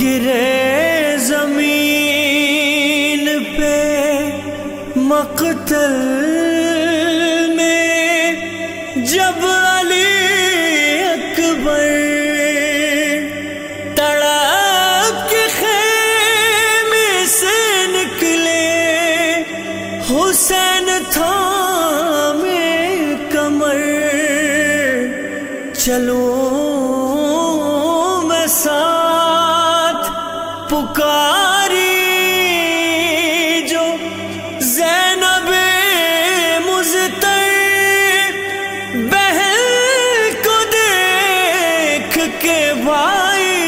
گرے زمین پہ مقتل میں جب چلوں میں ساتھ پکاری جو زینب مزتر بہن کو دیکھ کے بھائی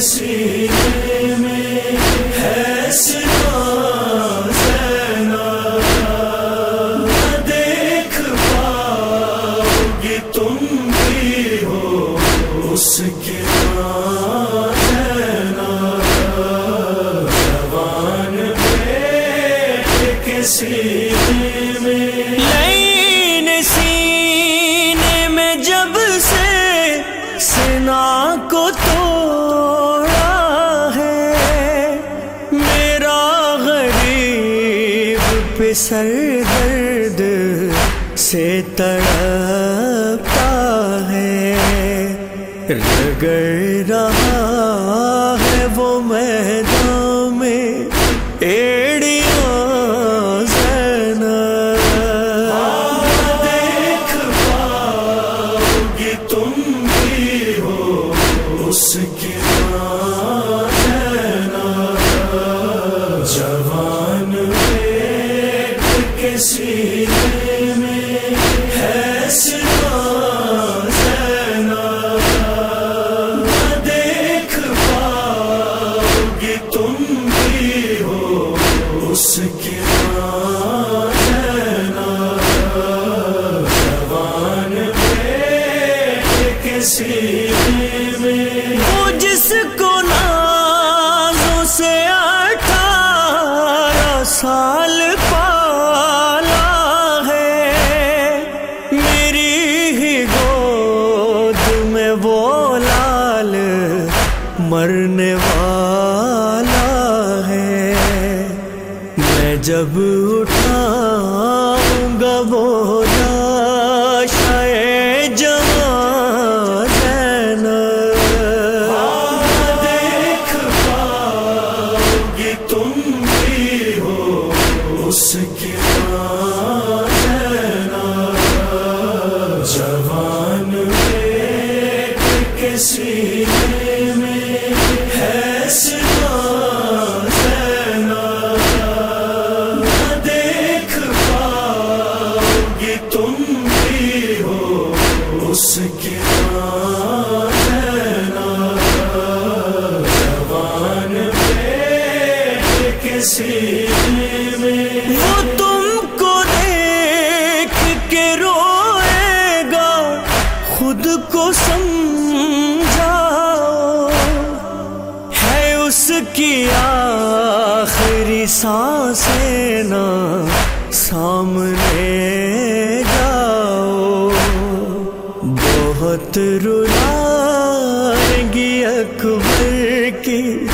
کسی تڑپتا ہے۔ رگڑ رہا ہے وہ میں اس کی جب کے سینے میں؟ وہ تم کو دیکھ کے روئے گا، خود کو سمجھا۔ ہے اس کی آخری سانسیں نہ سامنے جاؤ۔ بہت رلائیں گی اکبر کی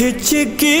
ہچکی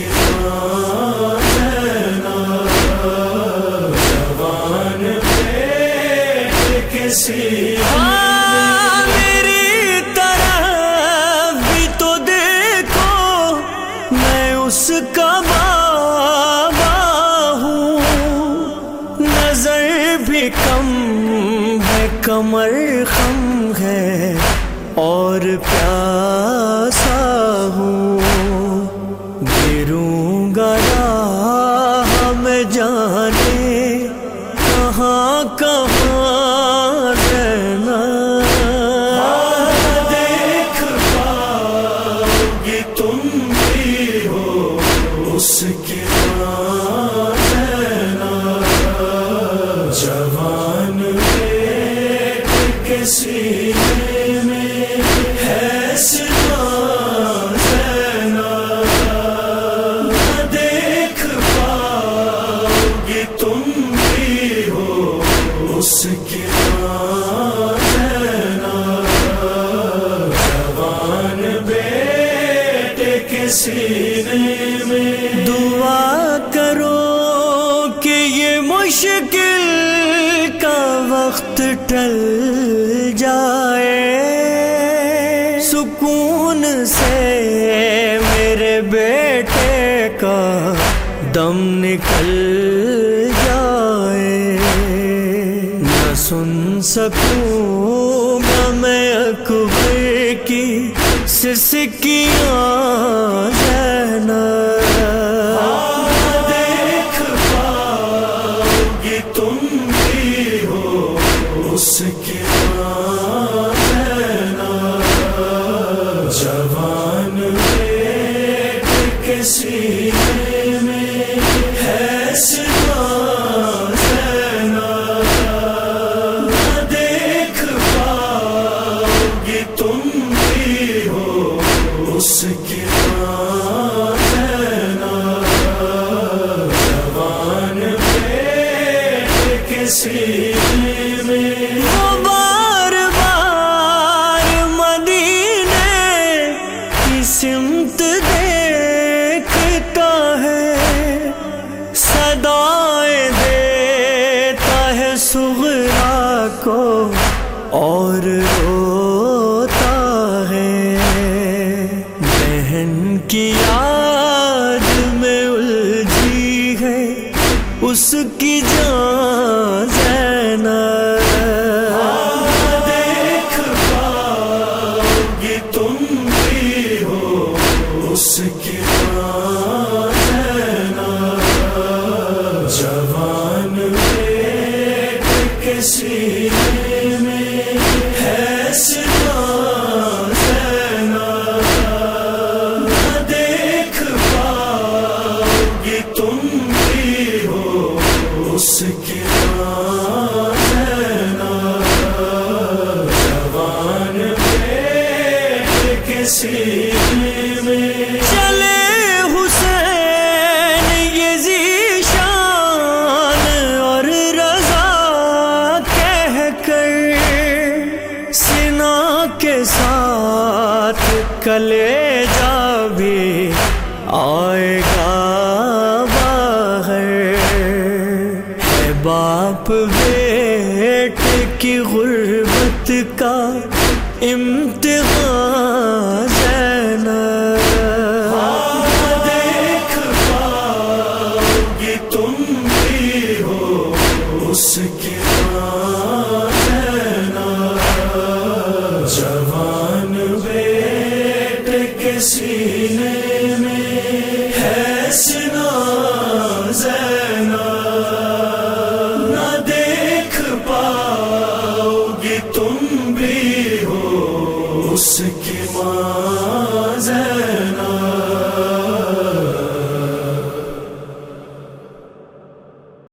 کا بابا ہوں۔ نظر بھی کم ہے، کمر خم ہے اور پیاسا ہوں۔ گروں گا ہمیں جانے، کہاں کہاں سینے میں ہے سنا دیکھ پاؤ گے تم بھی ہو اس کے جوان بیٹے کے سینے میں دعا کرو کہ یہ مشکل کا وقت ٹل بیٹے کا دم نکل جائے۔ نہ سن سکوں نہ میں اکبر کی سسکیاں۔ کی یاد میں الجھی ہے، اس کی جان زینب۔ دیکھ پاؤ گے تم بھی ہو، اس کے جوان بیٹ کے کے ساتھ کلے جا بھی آئے گا باہر۔ باپ بیٹ کی غربت کا امت